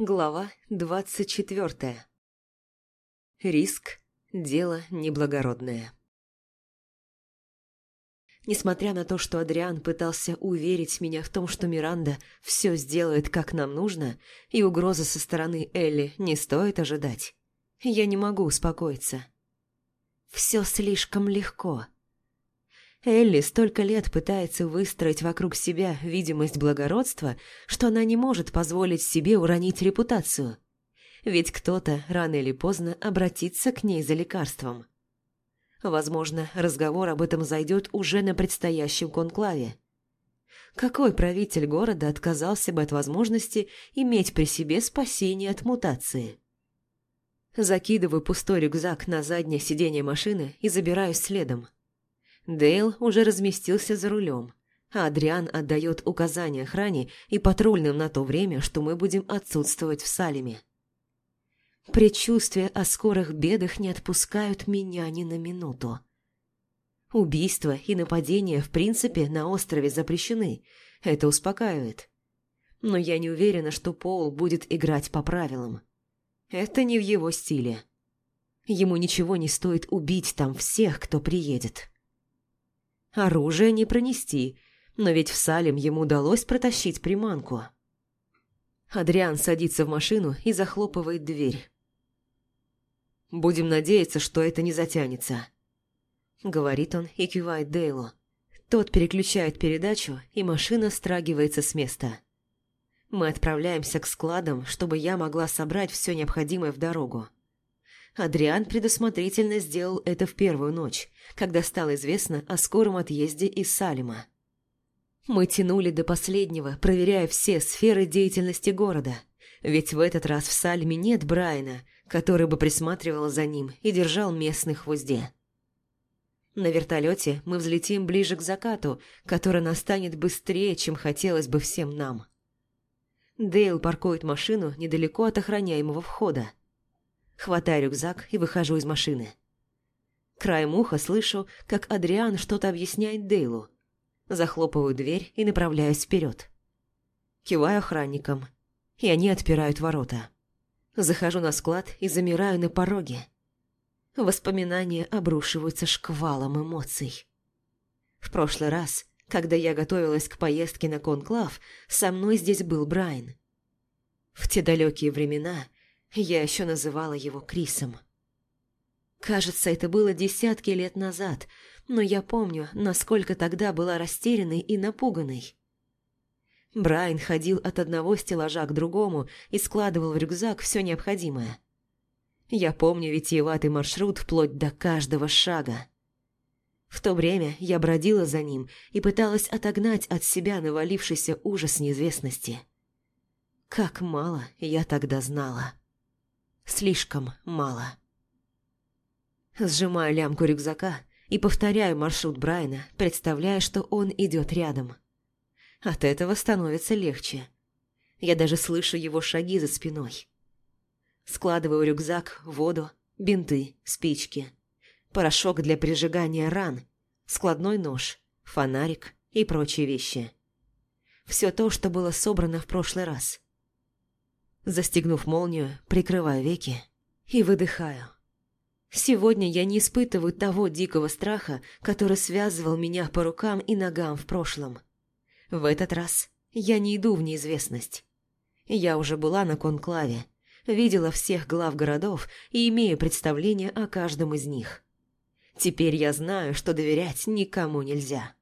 Глава двадцать четвертая. Риск – дело неблагородное. Несмотря на то, что Адриан пытался уверить меня в том, что Миранда все сделает как нам нужно, и угрозы со стороны Элли не стоит ожидать, я не могу успокоиться. Все слишком легко. Элли столько лет пытается выстроить вокруг себя видимость благородства, что она не может позволить себе уронить репутацию. Ведь кто-то рано или поздно обратится к ней за лекарством. Возможно, разговор об этом зайдет уже на предстоящем конклаве. Какой правитель города отказался бы от возможности иметь при себе спасение от мутации? Закидываю пустой рюкзак на заднее сиденье машины и забираюсь следом. Дейл уже разместился за рулем, а Адриан отдает указания охране и патрульным на то время, что мы будем отсутствовать в Салеме. Предчувствия о скорых бедах не отпускают меня ни на минуту. Убийства и нападения в принципе на острове запрещены, это успокаивает. Но я не уверена, что Пол будет играть по правилам. Это не в его стиле. Ему ничего не стоит убить там всех, кто приедет. Оружие не пронести, но ведь в Салем ему удалось протащить приманку. Адриан садится в машину и захлопывает дверь. «Будем надеяться, что это не затянется», — говорит он и кивает Дейлу. Тот переключает передачу, и машина страгивается с места. Мы отправляемся к складам, чтобы я могла собрать все необходимое в дорогу. Адриан предусмотрительно сделал это в первую ночь, когда стало известно о скором отъезде из Салима. Мы тянули до последнего, проверяя все сферы деятельности города, ведь в этот раз в Сальме нет Брайана, который бы присматривал за ним и держал местных в узде. На вертолете мы взлетим ближе к закату, который настанет быстрее, чем хотелось бы всем нам. Дейл паркует машину недалеко от охраняемого входа. Хватаю рюкзак и выхожу из машины. Краем уха слышу, как Адриан что-то объясняет Дейлу. Захлопываю дверь и направляюсь вперед. Киваю охранникам, и они отпирают ворота. Захожу на склад и замираю на пороге. Воспоминания обрушиваются шквалом эмоций. В прошлый раз, когда я готовилась к поездке на конклав, со мной здесь был Брайан. В те далекие времена я еще называла его Крисом. Кажется, это было десятки лет назад, но я помню, насколько тогда была растерянной и напуганной. Брайан ходил от одного стеллажа к другому и складывал в рюкзак все необходимое. Я помню витиеватый маршрут вплоть до каждого шага. В то время я бродила за ним и пыталась отогнать от себя навалившийся ужас неизвестности. Как мало я тогда знала. Слишком мало. Сжимаю лямку рюкзака и повторяю маршрут Брайана, представляя, что он идет рядом. От этого становится легче. Я даже слышу его шаги за спиной. Складываю рюкзак, воду, бинты, спички, порошок для прижигания ран, складной нож, фонарик и прочие вещи. Все то, что было собрано в прошлый раз. Застегнув молнию, прикрываю веки и выдыхаю. Сегодня я не испытываю того дикого страха, который связывал меня по рукам и ногам в прошлом. В этот раз я не иду в неизвестность. Я уже была на конклаве, видела всех глав городов и имею представление о каждом из них. Теперь я знаю, что доверять никому нельзя.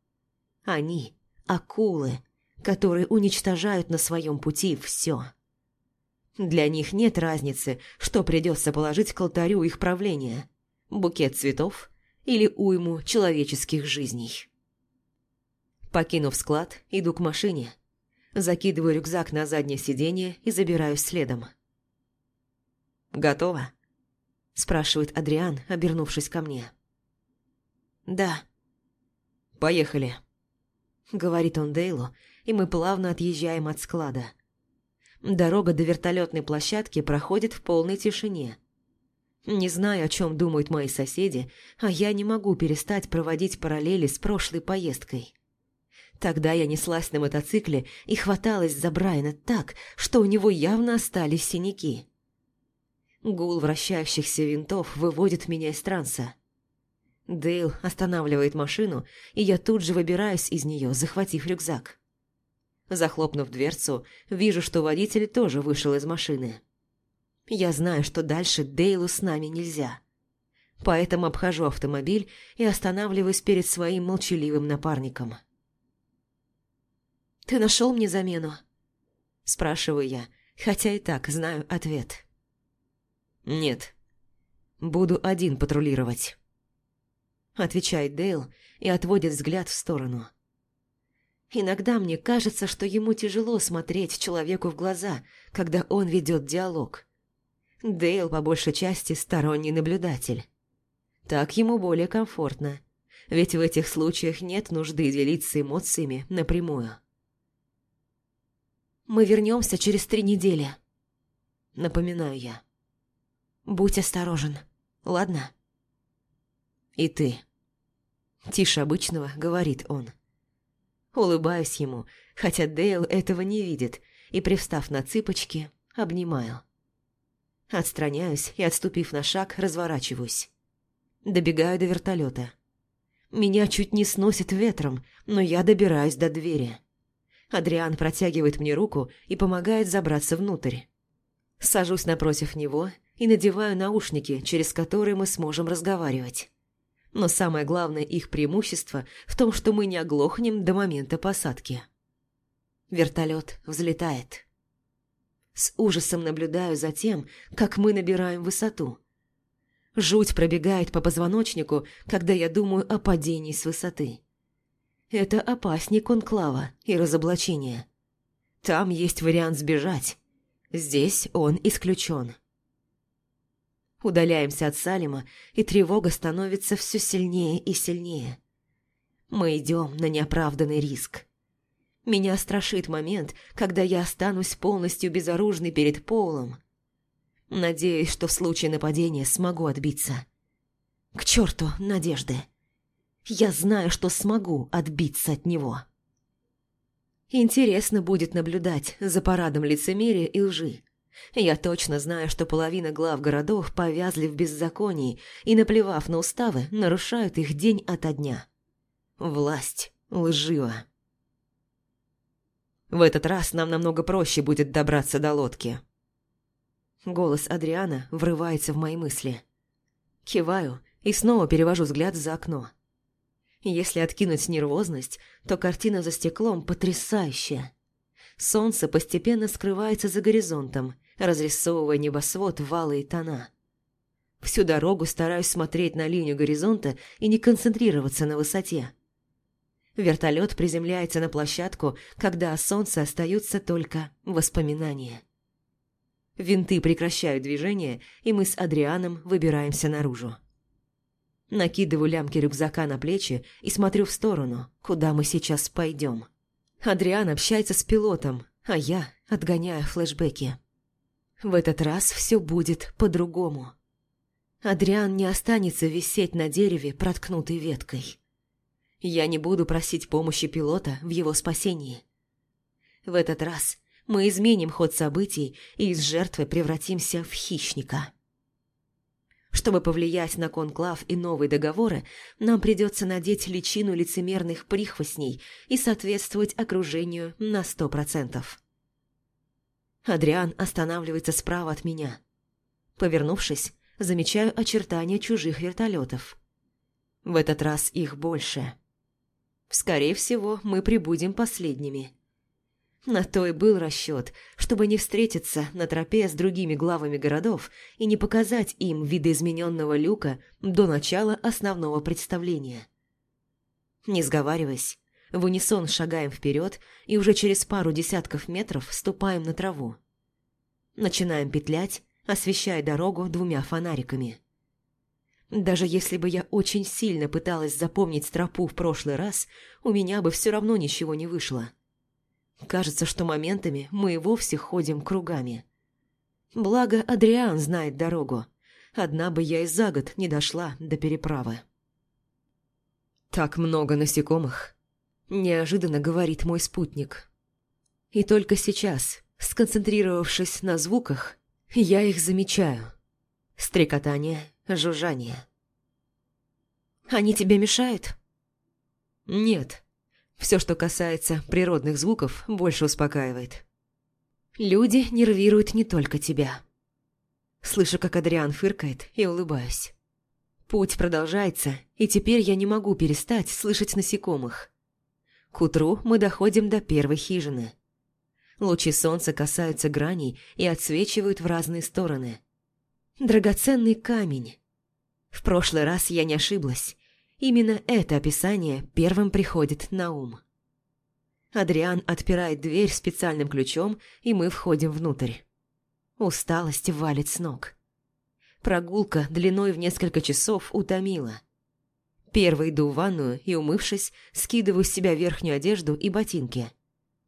Они – акулы, которые уничтожают на своем пути все. Для них нет разницы, что придется положить к алтарю их правления – букет цветов или уйму человеческих жизней. Покинув склад, иду к машине. Закидываю рюкзак на заднее сиденье и забираюсь следом. «Готово?» – спрашивает Адриан, обернувшись ко мне. «Да». «Поехали», – говорит он Дейлу, и мы плавно отъезжаем от склада. Дорога до вертолетной площадки проходит в полной тишине. Не знаю, о чем думают мои соседи, а я не могу перестать проводить параллели с прошлой поездкой. Тогда я неслась на мотоцикле и хваталась за Брайана так, что у него явно остались синяки. Гул вращающихся винтов выводит меня из транса. Дейл останавливает машину, и я тут же выбираюсь из нее, захватив рюкзак. Захлопнув дверцу, вижу, что водитель тоже вышел из машины. Я знаю, что дальше Дейлу с нами нельзя. Поэтому обхожу автомобиль и останавливаюсь перед своим молчаливым напарником. «Ты нашел мне замену?» Спрашиваю я, хотя и так знаю ответ. «Нет. Буду один патрулировать», — отвечает Дейл и отводит взгляд в сторону. Иногда мне кажется, что ему тяжело смотреть человеку в глаза, когда он ведет диалог. Дейл по большей части сторонний наблюдатель. Так ему более комфортно, ведь в этих случаях нет нужды делиться эмоциями напрямую. «Мы вернемся через три недели», — напоминаю я. «Будь осторожен, ладно?» «И ты», — тише обычного говорит он. Улыбаюсь ему, хотя Дейл этого не видит, и, привстав на цыпочки, обнимаю. Отстраняюсь и, отступив на шаг, разворачиваюсь. Добегаю до вертолета. Меня чуть не сносит ветром, но я добираюсь до двери. Адриан протягивает мне руку и помогает забраться внутрь. Сажусь напротив него и надеваю наушники, через которые мы сможем разговаривать. Но самое главное их преимущество в том, что мы не оглохнем до момента посадки. Вертолет взлетает. С ужасом наблюдаю за тем, как мы набираем высоту. Жуть пробегает по позвоночнику, когда я думаю о падении с высоты. Это опаснее конклава и разоблачения. Там есть вариант сбежать. Здесь он исключен. Удаляемся от Салима, и тревога становится все сильнее и сильнее. Мы идем на неоправданный риск. Меня страшит момент, когда я останусь полностью безоружной перед Полом. Надеюсь, что в случае нападения смогу отбиться. К черту надежды. Я знаю, что смогу отбиться от него. Интересно будет наблюдать за парадом лицемерия и лжи. Я точно знаю, что половина глав городов повязли в беззаконии и, наплевав на уставы, нарушают их день ото дня. Власть лжива. В этот раз нам намного проще будет добраться до лодки. Голос Адриана врывается в мои мысли. Киваю и снова перевожу взгляд за окно. Если откинуть нервозность, то картина за стеклом потрясающая. Солнце постепенно скрывается за горизонтом, разрисовывая небосвод в алые тона. Всю дорогу стараюсь смотреть на линию горизонта и не концентрироваться на высоте. Вертолет приземляется на площадку, когда о солнце остаются только воспоминания. Винты прекращают движение, и мы с Адрианом выбираемся наружу. Накидываю лямки рюкзака на плечи и смотрю в сторону, куда мы сейчас пойдем. Адриан общается с пилотом, а я отгоняю флешбеки. В этот раз все будет по-другому. Адриан не останется висеть на дереве, проткнутой веткой. Я не буду просить помощи пилота в его спасении. В этот раз мы изменим ход событий и из жертвы превратимся в хищника. Чтобы повлиять на конклав и новые договоры, нам придется надеть личину лицемерных прихвостней и соответствовать окружению на сто процентов. Адриан останавливается справа от меня. Повернувшись, замечаю очертания чужих вертолетов. В этот раз их больше. Скорее всего, мы прибудем последними. На то и был расчет, чтобы не встретиться на тропе с другими главами городов и не показать им видоизмененного люка до начала основного представления. Не сговариваясь, в унисон шагаем вперед и уже через пару десятков метров ступаем на траву. Начинаем петлять, освещая дорогу двумя фонариками. Даже если бы я очень сильно пыталась запомнить тропу в прошлый раз, у меня бы все равно ничего не вышло. Кажется, что моментами мы и вовсе ходим кругами. Благо, Адриан знает дорогу. Одна бы я и за год не дошла до переправы. Так много насекомых. Неожиданно говорит мой спутник. И только сейчас, сконцентрировавшись на звуках, я их замечаю. Стрекотание, жужжание. «Они тебе мешают?» «Нет. Все, что касается природных звуков, больше успокаивает. Люди нервируют не только тебя». Слышу, как Адриан фыркает, и улыбаюсь. Путь продолжается, и теперь я не могу перестать слышать насекомых. К утру мы доходим до первой хижины. Лучи солнца касаются граней и отсвечивают в разные стороны. Драгоценный камень. В прошлый раз я не ошиблась. Именно это описание первым приходит на ум. Адриан отпирает дверь специальным ключом, и мы входим внутрь. Усталость валит с ног. Прогулка длиной в несколько часов утомила. Первый иду в ванную и, умывшись, скидываю с себя верхнюю одежду и ботинки.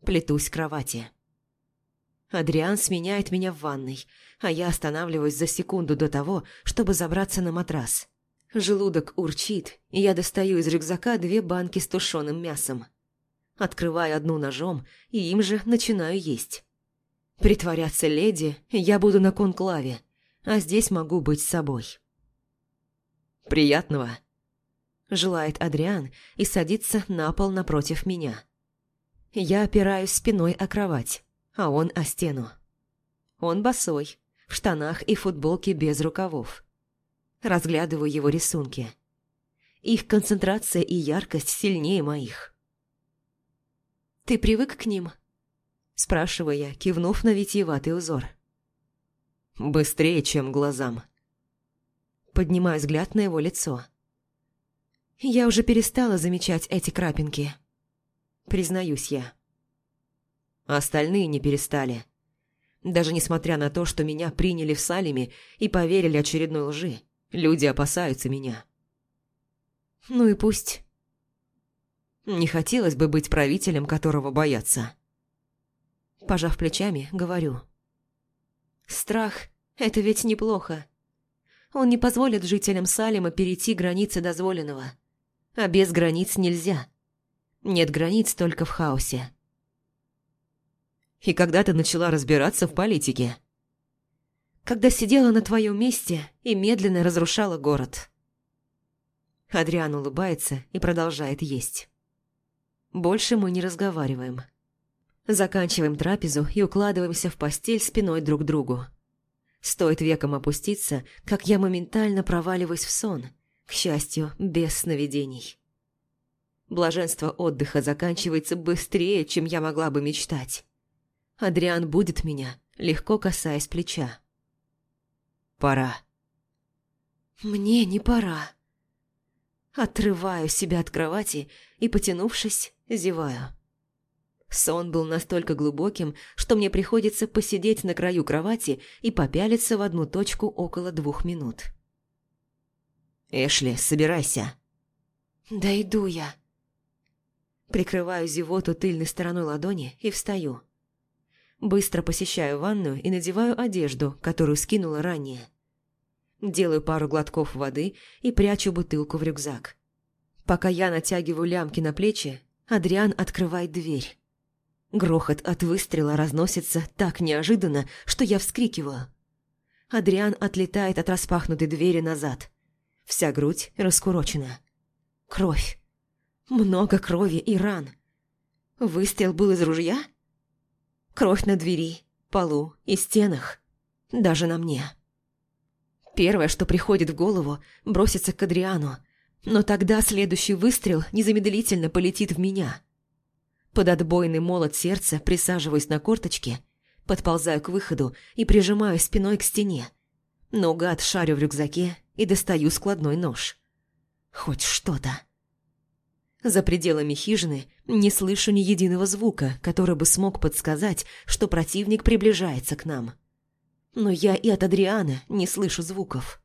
Плетусь к кровати. Адриан сменяет меня в ванной, а я останавливаюсь за секунду до того, чтобы забраться на матрас. Желудок урчит, и я достаю из рюкзака две банки с тушеным мясом. Открываю одну ножом и им же начинаю есть. Притворяться леди я буду на конклаве, а здесь могу быть собой. «Приятного!» – желает Адриан и садится на пол напротив меня. Я опираюсь спиной о кровать а он о стену. Он босой, в штанах и футболке без рукавов. Разглядываю его рисунки. Их концентрация и яркость сильнее моих. «Ты привык к ним?» Спрашиваю я, кивнув на витиеватый узор. «Быстрее, чем глазам». Поднимаю взгляд на его лицо. Я уже перестала замечать эти крапинки. Признаюсь я остальные не перестали. Даже несмотря на то, что меня приняли в Салеме и поверили очередной лжи, люди опасаются меня. Ну и пусть. Не хотелось бы быть правителем, которого боятся. Пожав плечами, говорю. Страх – это ведь неплохо. Он не позволит жителям Салема перейти границы дозволенного. А без границ нельзя. Нет границ только в хаосе. И когда ты начала разбираться в политике? Когда сидела на твоем месте и медленно разрушала город. Адриан улыбается и продолжает есть. Больше мы не разговариваем. Заканчиваем трапезу и укладываемся в постель спиной друг к другу. Стоит веком опуститься, как я моментально проваливаюсь в сон, к счастью, без сновидений. Блаженство отдыха заканчивается быстрее, чем я могла бы мечтать. Адриан будет меня, легко касаясь плеча. «Пора». «Мне не пора». Отрываю себя от кровати и, потянувшись, зеваю. Сон был настолько глубоким, что мне приходится посидеть на краю кровати и попялиться в одну точку около двух минут. «Эшли, собирайся». «Да иду я». Прикрываю зевоту тыльной стороной ладони и встаю. Быстро посещаю ванную и надеваю одежду, которую скинула ранее. Делаю пару глотков воды и прячу бутылку в рюкзак. Пока я натягиваю лямки на плечи, Адриан открывает дверь. Грохот от выстрела разносится так неожиданно, что я вскрикиваю. Адриан отлетает от распахнутой двери назад. Вся грудь раскурочена. Кровь. Много крови и ран. Выстрел был из ружья? Кровь на двери, полу и стенах. Даже на мне. Первое, что приходит в голову, бросится к Адриану, но тогда следующий выстрел незамедлительно полетит в меня. Под отбойный молот сердца присаживаюсь на корточки, подползаю к выходу и прижимаю спиной к стене. Наугад шарю в рюкзаке и достаю складной нож. Хоть что-то. За пределами хижины не слышу ни единого звука, который бы смог подсказать, что противник приближается к нам. Но я и от Адриана не слышу звуков.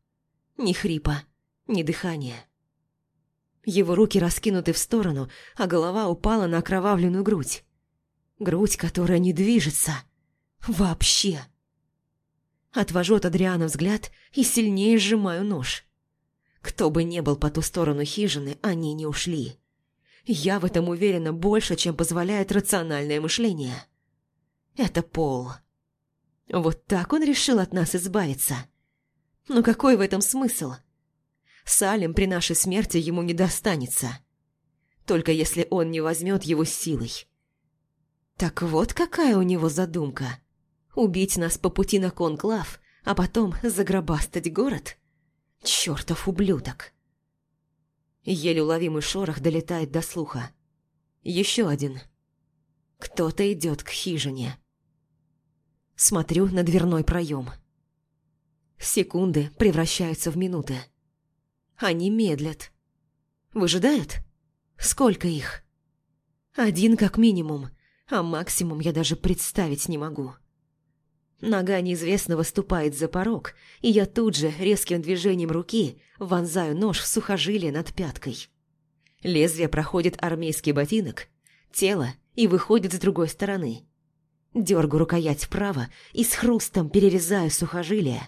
Ни хрипа, ни дыхания. Его руки раскинуты в сторону, а голова упала на окровавленную грудь. Грудь, которая не движется. Вообще. Отвожу от Адриана взгляд и сильнее сжимаю нож. Кто бы не был по ту сторону хижины, они не ушли. Я в этом уверена больше, чем позволяет рациональное мышление. Это Пол. Вот так он решил от нас избавиться. Но какой в этом смысл? Салим при нашей смерти ему не достанется. Только если он не возьмет его силой. Так вот какая у него задумка. Убить нас по пути на конклав, а потом загробастать город? Чертов ублюдок. Еле уловимый шорох долетает до слуха. Еще один. Кто-то идет к хижине. Смотрю на дверной проем. Секунды превращаются в минуты. Они медлят. Выжидают? Сколько их? Один как минимум, а максимум я даже представить не могу. Нога неизвестного ступает за порог, и я тут же резким движением руки вонзаю нож в сухожилие над пяткой. Лезвие проходит армейский ботинок, тело и выходит с другой стороны. Дергаю рукоять вправо и с хрустом перерезаю сухожилие,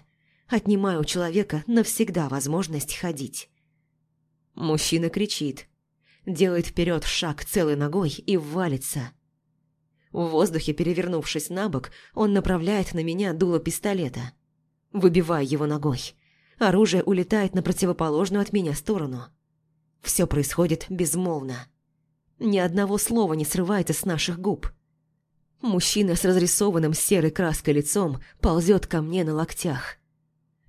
отнимаю у человека навсегда возможность ходить. Мужчина кричит, делает вперед шаг целой ногой и валится. В воздухе, перевернувшись на бок, он направляет на меня дуло пистолета. Выбиваю его ногой. Оружие улетает на противоположную от меня сторону. Все происходит безмолвно. Ни одного слова не срывается с наших губ. Мужчина с разрисованным серой краской лицом ползет ко мне на локтях.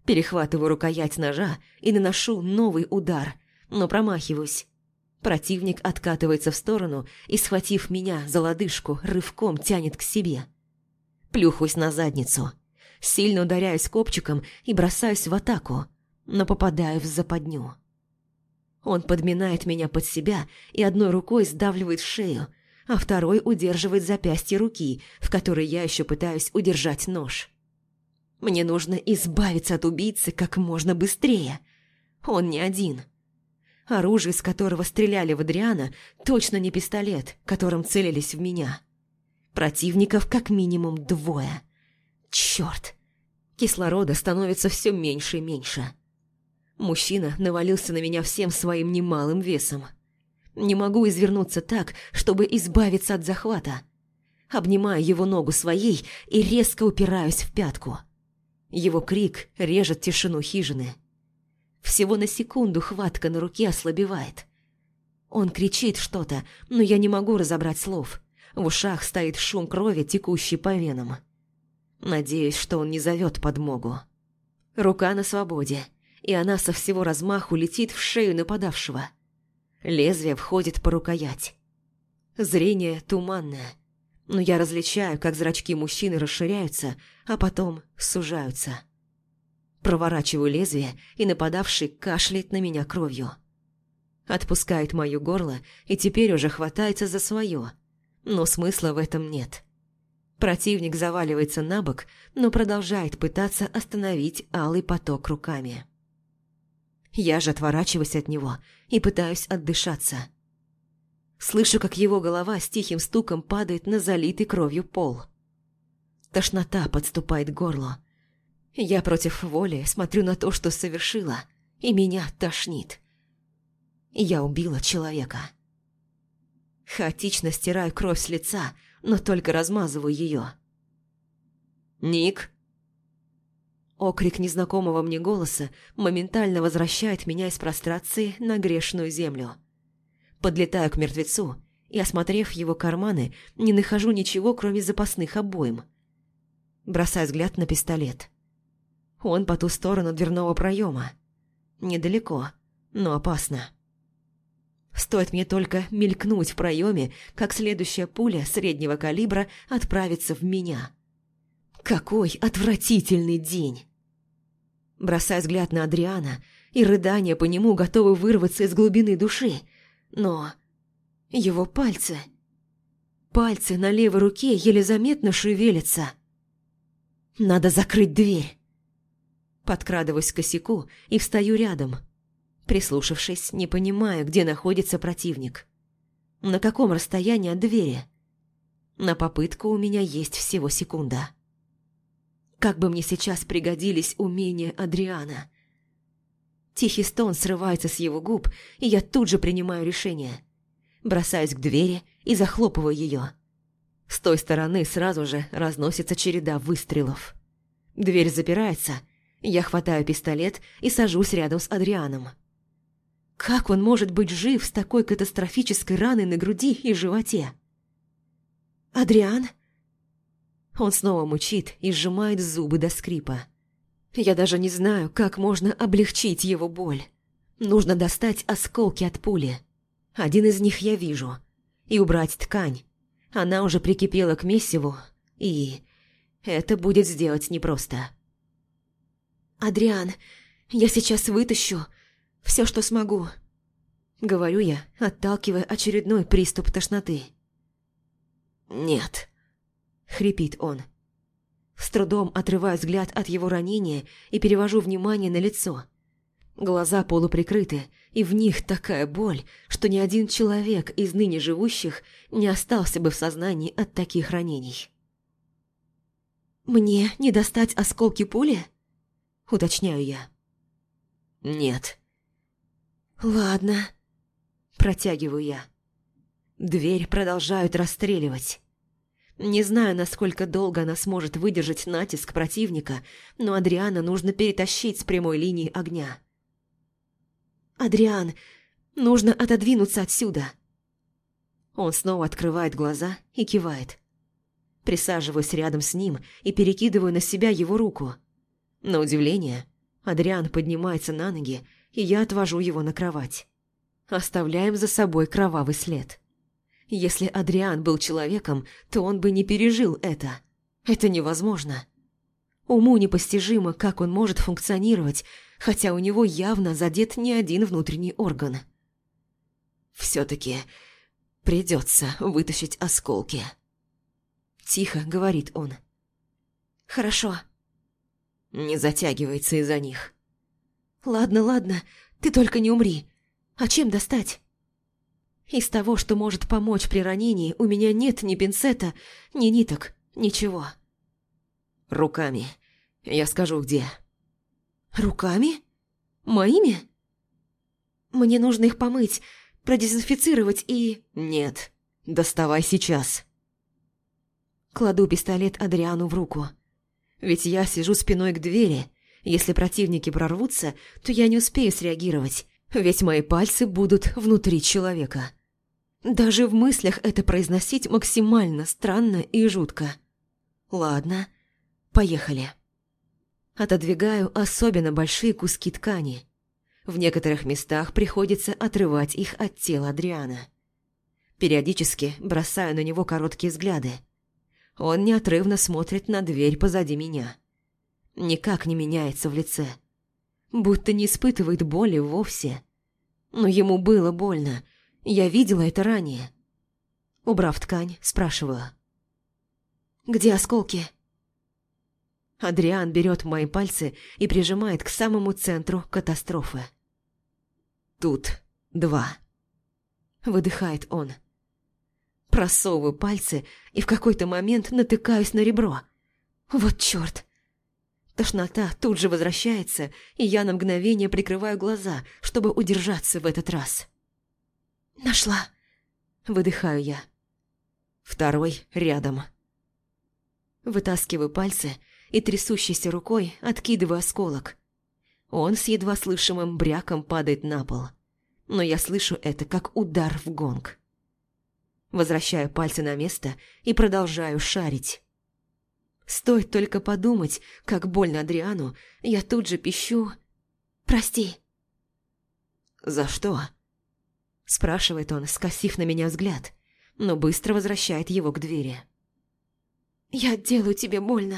Перехватываю рукоять ножа и наношу новый удар, но промахиваюсь. Противник откатывается в сторону и, схватив меня за лодыжку, рывком тянет к себе. Плюхаюсь на задницу. Сильно ударяюсь копчиком и бросаюсь в атаку, но попадаю в западню. Он подминает меня под себя и одной рукой сдавливает шею, а второй удерживает запястье руки, в которой я еще пытаюсь удержать нож. Мне нужно избавиться от убийцы как можно быстрее. Он не один. Оружие, из которого стреляли в Адриана, точно не пистолет, которым целились в меня. Противников как минимум двое. Черт! Кислорода становится все меньше и меньше. Мужчина навалился на меня всем своим немалым весом. Не могу извернуться так, чтобы избавиться от захвата. Обнимаю его ногу своей и резко упираюсь в пятку. Его крик режет тишину хижины. Всего на секунду хватка на руке ослабевает. Он кричит что-то, но я не могу разобрать слов. В ушах стоит шум крови, текущий по венам. Надеюсь, что он не зовет подмогу. Рука на свободе, и она со всего размаху летит в шею нападавшего. Лезвие входит по рукоять. Зрение туманное, но я различаю, как зрачки мужчины расширяются, а потом сужаются. Проворачиваю лезвие, и нападавший кашляет на меня кровью. Отпускает мое горло и теперь уже хватается за свое, но смысла в этом нет. Противник заваливается на бок, но продолжает пытаться остановить алый поток руками. Я же отворачиваюсь от него и пытаюсь отдышаться. Слышу, как его голова с тихим стуком падает на залитый кровью пол. Тошнота подступает к горлу. Я против воли смотрю на то, что совершила, и меня тошнит. Я убила человека. Хаотично стираю кровь с лица, но только размазываю ее. «Ник!» Окрик незнакомого мне голоса моментально возвращает меня из прострации на грешную землю. Подлетаю к мертвецу и, осмотрев его карманы, не нахожу ничего, кроме запасных обоим. Бросаю взгляд на пистолет. Он по ту сторону дверного проема. Недалеко, но опасно. Стоит мне только мелькнуть в проеме, как следующая пуля среднего калибра отправится в меня. Какой отвратительный день! Бросая взгляд на Адриана, и рыдания по нему готовы вырваться из глубины души. Но его пальцы... Пальцы на левой руке еле заметно шевелятся. Надо закрыть дверь. Подкрадываюсь к косяку и встаю рядом, прислушавшись, не понимая, где находится противник. На каком расстоянии от двери? На попытку у меня есть всего секунда. Как бы мне сейчас пригодились умения Адриана. Тихий стон срывается с его губ, и я тут же принимаю решение. бросаюсь к двери и захлопываю ее. С той стороны сразу же разносится череда выстрелов. Дверь запирается, я хватаю пистолет и сажусь рядом с Адрианом. Как он может быть жив с такой катастрофической раной на груди и животе? «Адриан?» Он снова мучит и сжимает зубы до скрипа. Я даже не знаю, как можно облегчить его боль. Нужно достать осколки от пули. Один из них я вижу. И убрать ткань. Она уже прикипела к месиву, и... Это будет сделать непросто. «Адриан, я сейчас вытащу все, что смогу», — говорю я, отталкивая очередной приступ тошноты. «Нет», — хрипит он. С трудом отрываю взгляд от его ранения и перевожу внимание на лицо. Глаза полуприкрыты, и в них такая боль, что ни один человек из ныне живущих не остался бы в сознании от таких ранений. «Мне не достать осколки пули?» – уточняю я. «Нет». «Ладно», – протягиваю я. Дверь продолжают расстреливать. Не знаю, насколько долго она сможет выдержать натиск противника, но Адриана нужно перетащить с прямой линии огня. «Адриан, нужно отодвинуться отсюда!» Он снова открывает глаза и кивает. Присаживаюсь рядом с ним и перекидываю на себя его руку. На удивление, Адриан поднимается на ноги, и я отвожу его на кровать. Оставляем за собой кровавый след. Если Адриан был человеком, то он бы не пережил это. Это невозможно. Уму непостижимо, как он может функционировать, хотя у него явно задет не один внутренний орган. «Все-таки придется вытащить осколки», – тихо говорит он. «Хорошо». Не затягивается из-за них. «Ладно, ладно, ты только не умри. А чем достать?» Из того, что может помочь при ранении, у меня нет ни пинцета, ни ниток, ничего. Руками. Я скажу, где. Руками? Моими? Мне нужно их помыть, продезинфицировать и... Нет, доставай сейчас. Кладу пистолет Адриану в руку. Ведь я сижу спиной к двери. Если противники прорвутся, то я не успею среагировать, ведь мои пальцы будут внутри человека. Даже в мыслях это произносить максимально странно и жутко. Ладно, поехали. Отодвигаю особенно большие куски ткани. В некоторых местах приходится отрывать их от тела Адриана. Периодически бросаю на него короткие взгляды. Он неотрывно смотрит на дверь позади меня. Никак не меняется в лице. Будто не испытывает боли вовсе. Но ему было больно, я видела это ранее. Убрав ткань, спрашиваю. «Где осколки?» Адриан берет мои пальцы и прижимает к самому центру катастрофы. «Тут два», — выдыхает он. Просовываю пальцы и в какой-то момент натыкаюсь на ребро. Вот чёрт! Тошнота тут же возвращается, и я на мгновение прикрываю глаза, чтобы удержаться в этот раз. «Нашла!» – выдыхаю я. Второй рядом. Вытаскиваю пальцы и трясущейся рукой откидываю осколок. Он с едва слышимым бряком падает на пол. Но я слышу это как удар в гонг. Возвращаю пальцы на место и продолжаю шарить. Стоит только подумать, как больно Адриану, я тут же пищу «Прости». «За что?» Спрашивает он, скосив на меня взгляд, но быстро возвращает его к двери. «Я делаю тебе больно».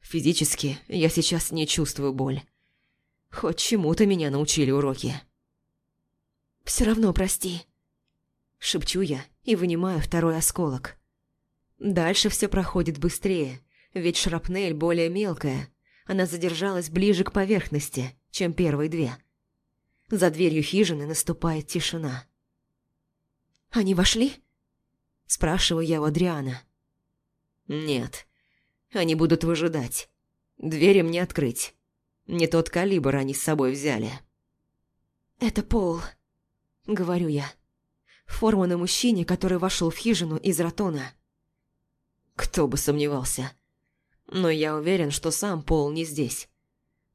Физически я сейчас не чувствую боль. Хоть чему-то меня научили уроки. Все равно прости. Шепчу я и вынимаю второй осколок. Дальше все проходит быстрее, ведь шрапнель более мелкая. Она задержалась ближе к поверхности, чем первые две. За дверью хижины наступает тишина. «Они вошли?» Спрашиваю я у Адриана. «Нет. Они будут выжидать. Двери мне открыть. Не тот калибр они с собой взяли». «Это Пол», — говорю я. Форма на мужчине, который вошел в хижину из ратона. Кто бы сомневался. Но я уверен, что сам Пол не здесь.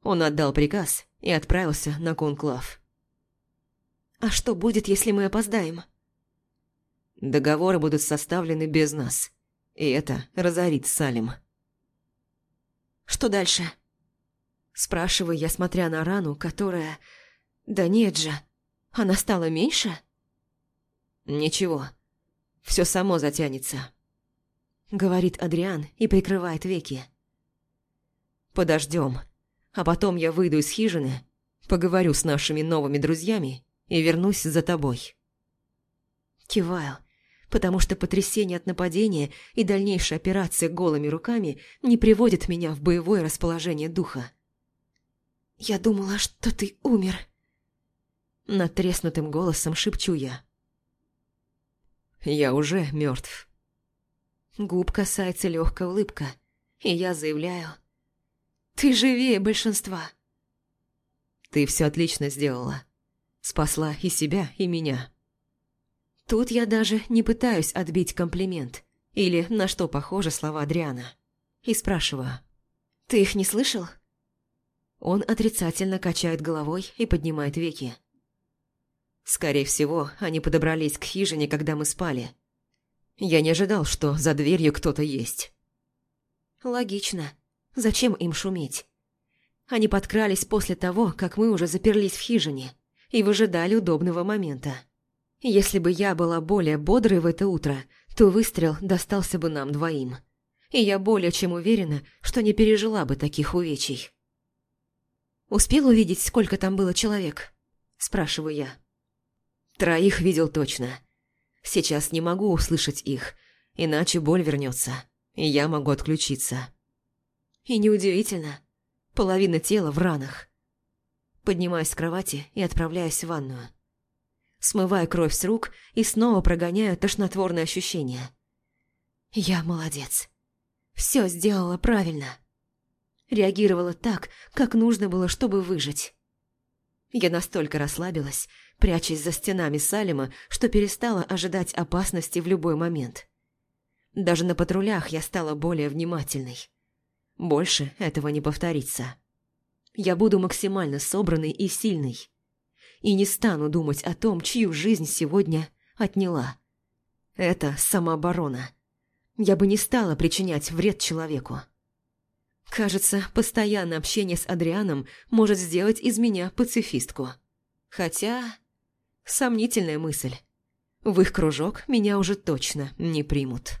Он отдал приказ и отправился на конклав. «А что будет, если мы опоздаем?» Договоры будут составлены без нас, и это разорит Салим. «Что дальше?» Спрашиваю я, смотря на рану, которая... Да нет же, она стала меньше? «Ничего, все само затянется», — говорит Адриан и прикрывает веки. «Подождем, а потом я выйду из хижины, поговорю с нашими новыми друзьями и вернусь за тобой». Киваю, потому что потрясение от нападения и дальнейшая операция голыми руками не приводит меня в боевое расположение духа. «Я думала, что ты умер», — натреснутым голосом шепчу я. «Я уже мертв. Губ касается легкая улыбка, и я заявляю. «Ты живее большинства». «Ты все отлично сделала. Спасла и себя, и меня». Тут я даже не пытаюсь отбить комплимент, или на что похожи слова Адриана, и спрашиваю. «Ты их не слышал?» Он отрицательно качает головой и поднимает веки. Скорее всего, они подобрались к хижине, когда мы спали. Я не ожидал, что за дверью кто-то есть. Логично. Зачем им шуметь? Они подкрались после того, как мы уже заперлись в хижине и выжидали удобного момента. Если бы я была более бодрой в это утро, то выстрел достался бы нам двоим. И я более чем уверена, что не пережила бы таких увечий. «Успел увидеть, сколько там было человек?» – спрашиваю я. «Троих видел точно. Сейчас не могу услышать их, иначе боль вернется, и я могу отключиться». И неудивительно. Половина тела в ранах. Поднимаюсь с кровати и отправляюсь в ванную. Смываю кровь с рук и снова прогоняю тошнотворные ощущения. Я молодец. Все сделала правильно реагировала так, как нужно было, чтобы выжить. Я настолько расслабилась, прячась за стенами Салима, что перестала ожидать опасности в любой момент. Даже на патрулях я стала более внимательной. Больше этого не повторится. Я буду максимально собранной и сильной. И не стану думать о том, чью жизнь сегодня отняла. Это самооборона. Я бы не стала причинять вред человеку. Кажется, постоянное общение с Адрианом может сделать из меня пацифистку. Хотя... Сомнительная мысль. В их кружок меня уже точно не примут.